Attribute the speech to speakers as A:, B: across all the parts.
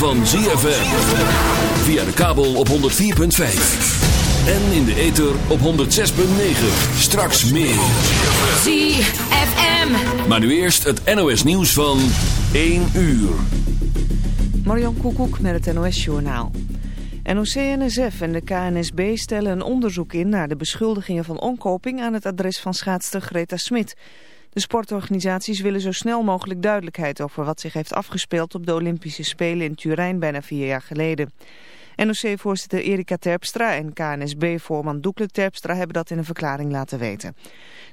A: van ZFM. Via de kabel op 104.5. En in de ether op 106.9. Straks meer.
B: ZFM.
A: Maar nu eerst het NOS nieuws van 1 uur.
C: Marion Koekoek met het NOS Journaal. NOC-NSF en de KNSB stellen een onderzoek in naar de beschuldigingen van omkoping aan het adres van schaatster Greta Smit. De sportorganisaties willen zo snel mogelijk duidelijkheid over wat zich heeft afgespeeld op de Olympische Spelen in Turijn bijna vier jaar geleden. NOC-voorzitter Erika Terpstra en KNSB-voorman Doekle Terpstra hebben dat in een verklaring laten weten.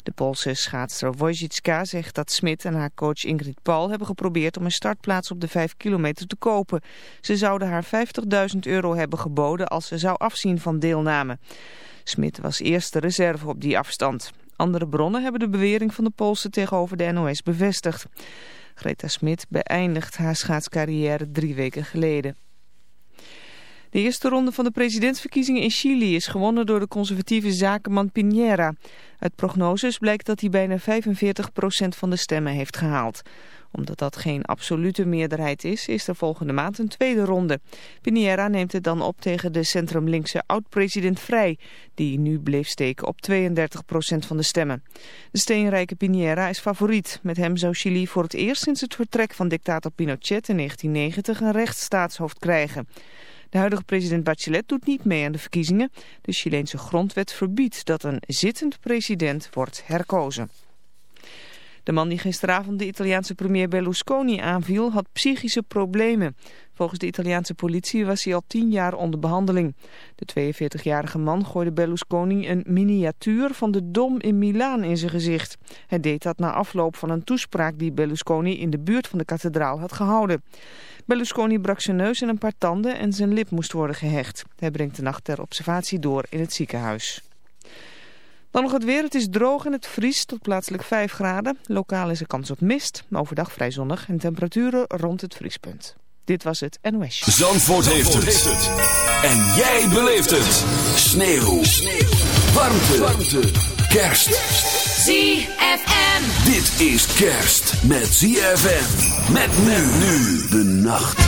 C: De Poolse schaatster Wojcicka zegt dat Smit en haar coach Ingrid Paul hebben geprobeerd om een startplaats op de 5 kilometer te kopen. Ze zouden haar 50.000 euro hebben geboden als ze zou afzien van deelname. Smit was eerste reserve op die afstand. Andere bronnen hebben de bewering van de Poolse tegenover de NOS bevestigd. Greta Smit beëindigt haar schaatscarrière drie weken geleden. De eerste ronde van de presidentsverkiezingen in Chili is gewonnen door de conservatieve zakenman Piñera. Uit prognoses blijkt dat hij bijna 45% van de stemmen heeft gehaald. Omdat dat geen absolute meerderheid is, is er volgende maand een tweede ronde. Piñera neemt het dan op tegen de centrumlinkse oud-president Vrij, die nu bleef steken op 32% van de stemmen. De steenrijke Piñera is favoriet. Met hem zou Chili voor het eerst sinds het vertrek van dictator Pinochet in 1990 een rechtsstaatshoofd krijgen. De huidige president Bachelet doet niet mee aan de verkiezingen. De Chileense grondwet verbiedt dat een zittend president wordt herkozen. De man die gisteravond de Italiaanse premier Berlusconi aanviel had psychische problemen. Volgens de Italiaanse politie was hij al tien jaar onder behandeling. De 42-jarige man gooide Berlusconi een miniatuur van de Dom in Milaan in zijn gezicht. Hij deed dat na afloop van een toespraak die Berlusconi in de buurt van de kathedraal had gehouden. Berlusconi brak zijn neus en een paar tanden en zijn lip moest worden gehecht. Hij brengt de nacht ter observatie door in het ziekenhuis. Dan nog het weer. Het is droog en het vriest tot plaatselijk 5 graden. Lokaal is er kans op mist, overdag vrij zonnig en temperaturen rond het vriespunt. Dit was het NOS.
A: Zandvoort, heeft, het. En jij beleeft het. Sneeuw. Sneeuw. Warmte. Warmte. Kerst.
B: ZFM.
A: Dit is kerst met ZFM. Met men nu de nacht.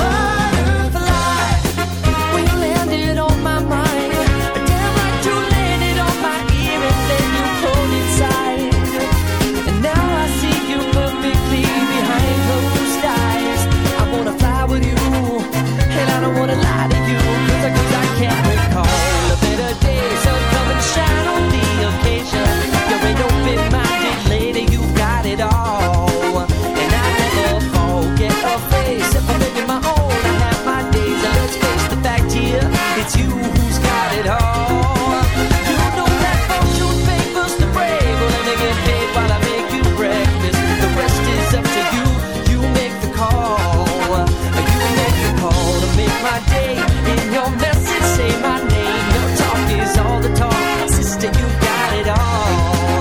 D: Butterfly when you landed on my mind. Damn like you landed on my ear and then you pulled inside. And now I see you perfectly behind closed eyes. I wanna fly with you, and I don't wanna lie to you, cause I, cause I can't recall a better day. So come and shine it's you who's got it all. You know that fortune favors the brave. Well, let me get paid while I make you breakfast. The rest is up to you. You make the call. You make the call to make my day. In your message, say my name. Talk is all the talk. Sister, you got it all.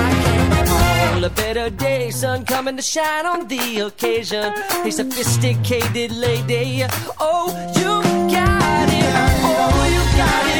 D: I can't a better day. Sun coming to shine on the occasion. A sophisticated lady. Oh, you got it.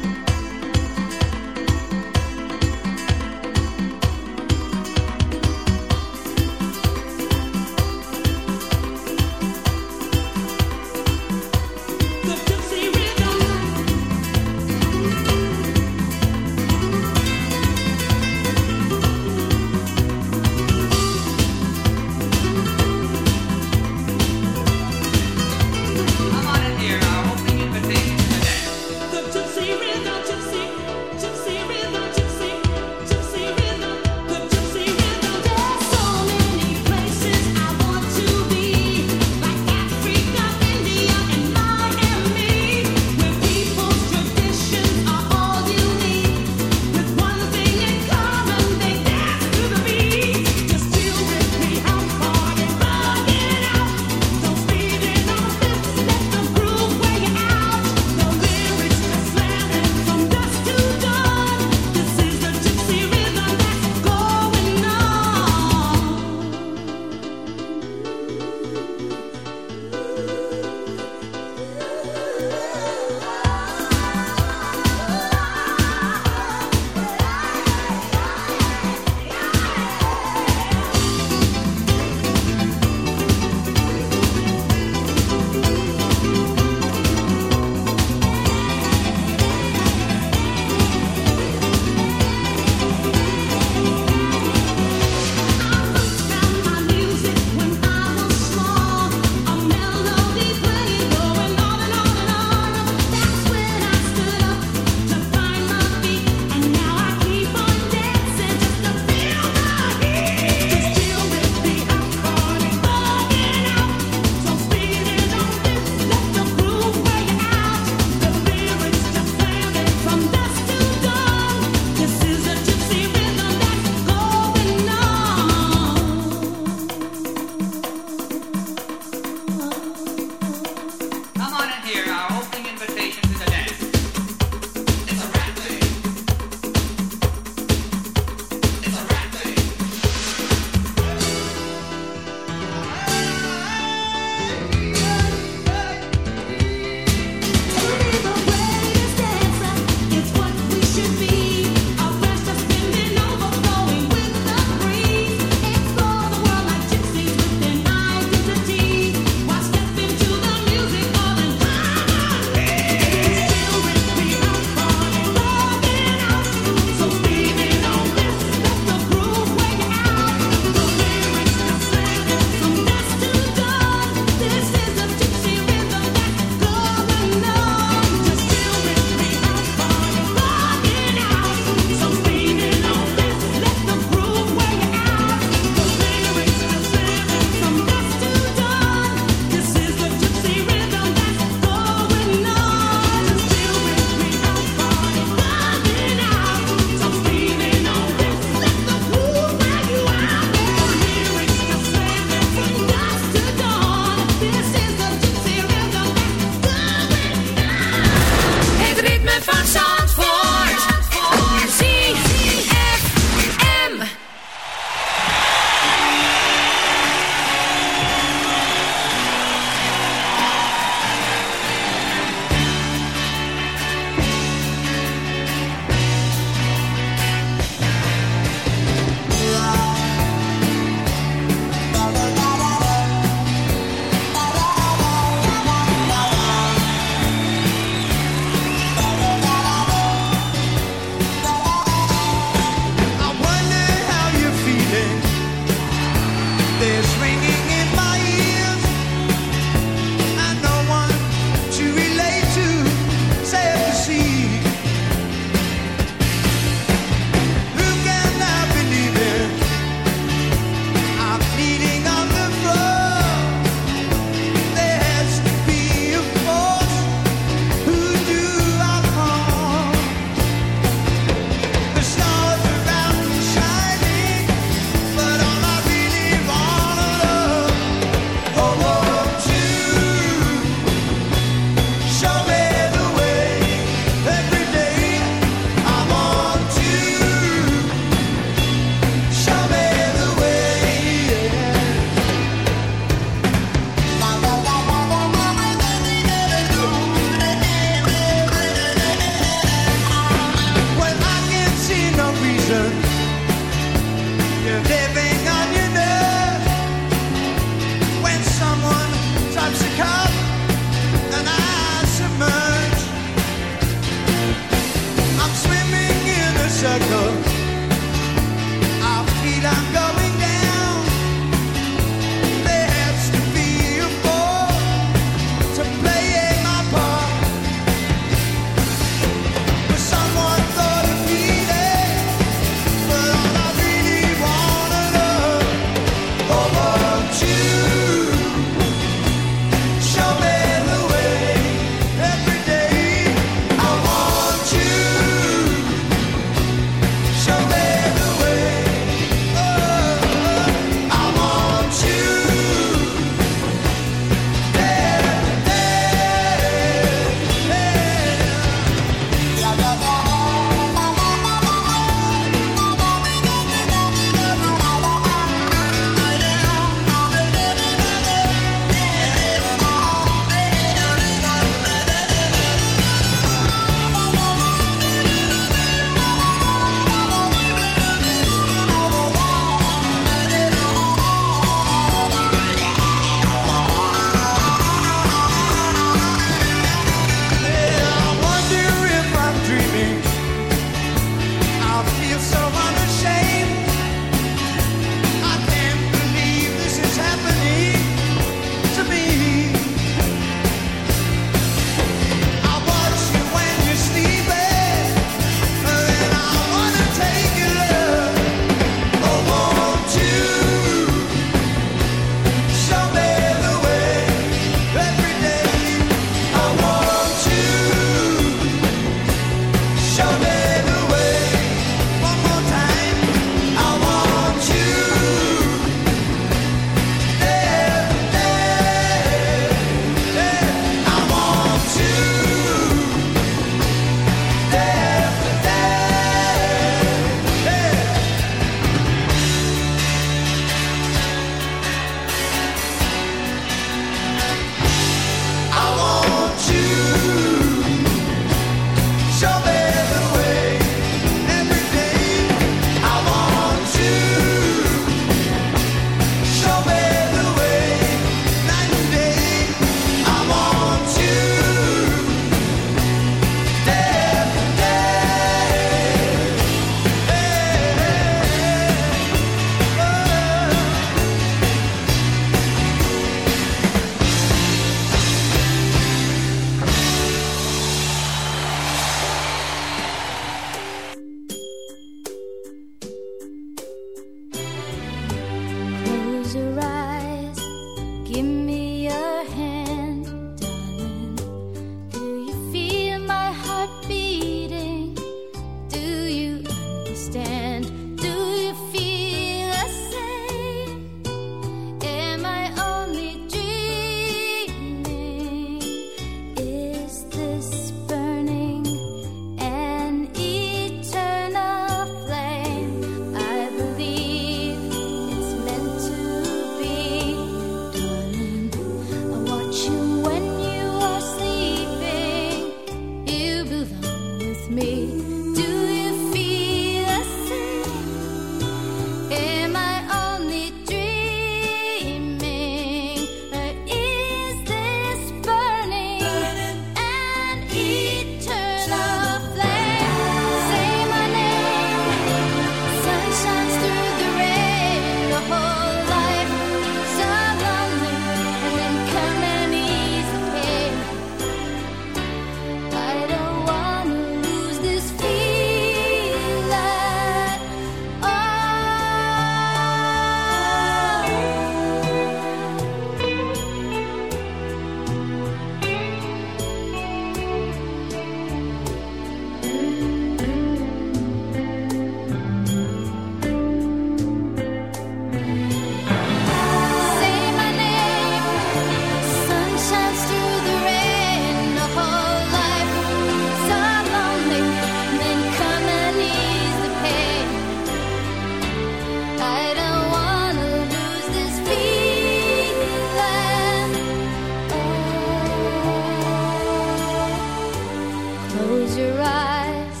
D: Close your eyes,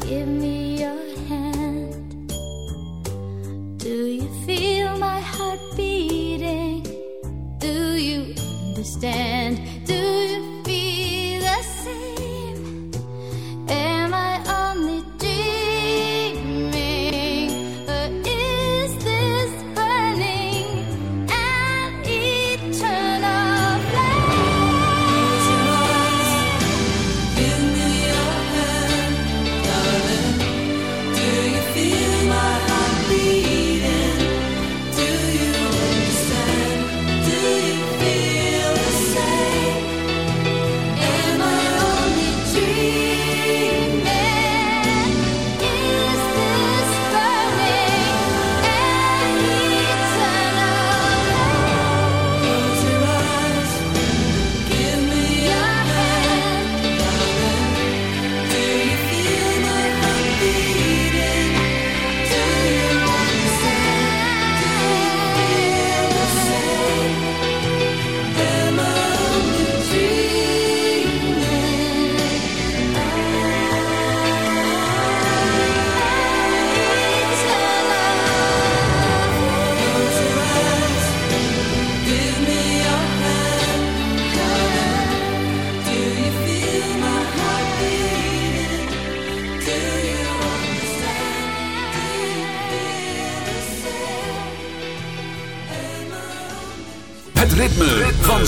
D: give me your hand. Do you feel my heart beating? Do you understand?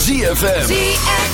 D: ZFM. ZFM.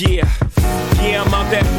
D: Yeah,
B: yeah, I'm out
A: that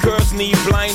B: Girls need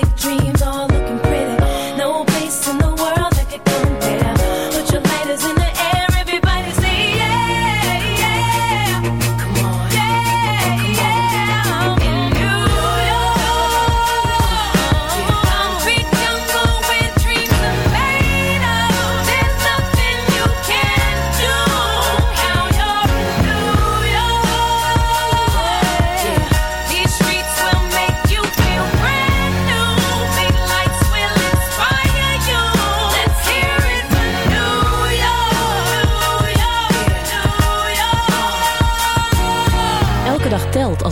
B: big dreams all looking pretty.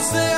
E: Thank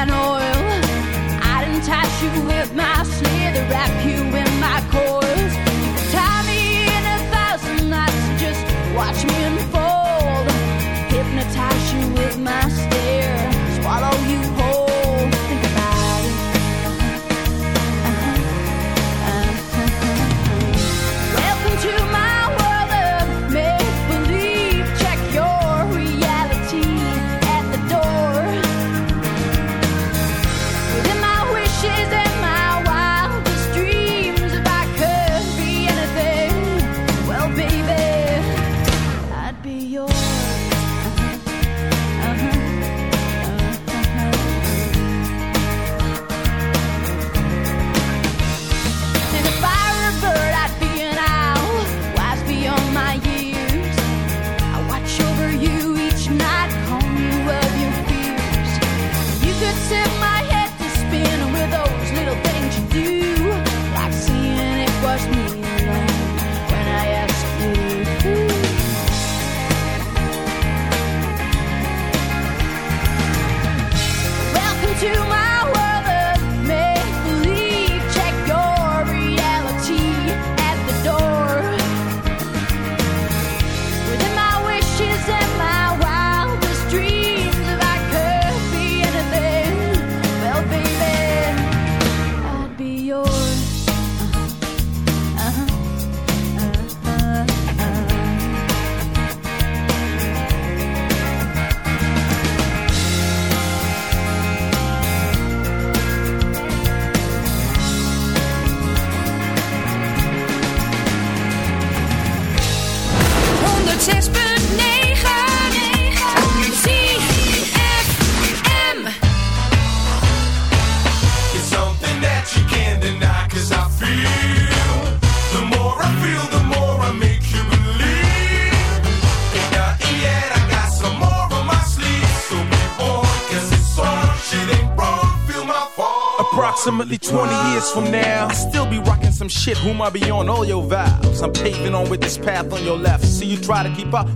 F: and oil. I'd entice you with my snare to
G: wrap you from now, I still be rocking some shit. Whom I be on all your vows. I'm paving on with this path on your left. See you try to keep up,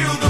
H: Feel, the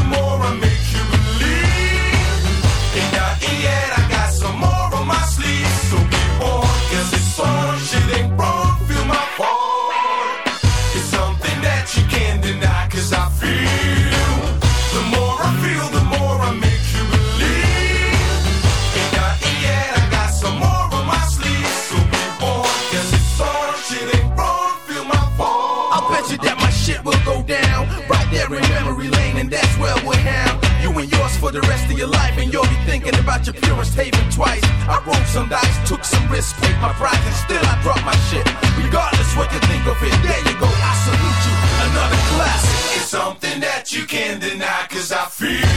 G: your life, and you'll be thinking about your purest haven twice. I rolled some dice, took some risks, paid my price, and still I drop my shit. Regardless what you think of it, there you go. I salute you, another classic.
H: It's something that you can't deny, cause I feel.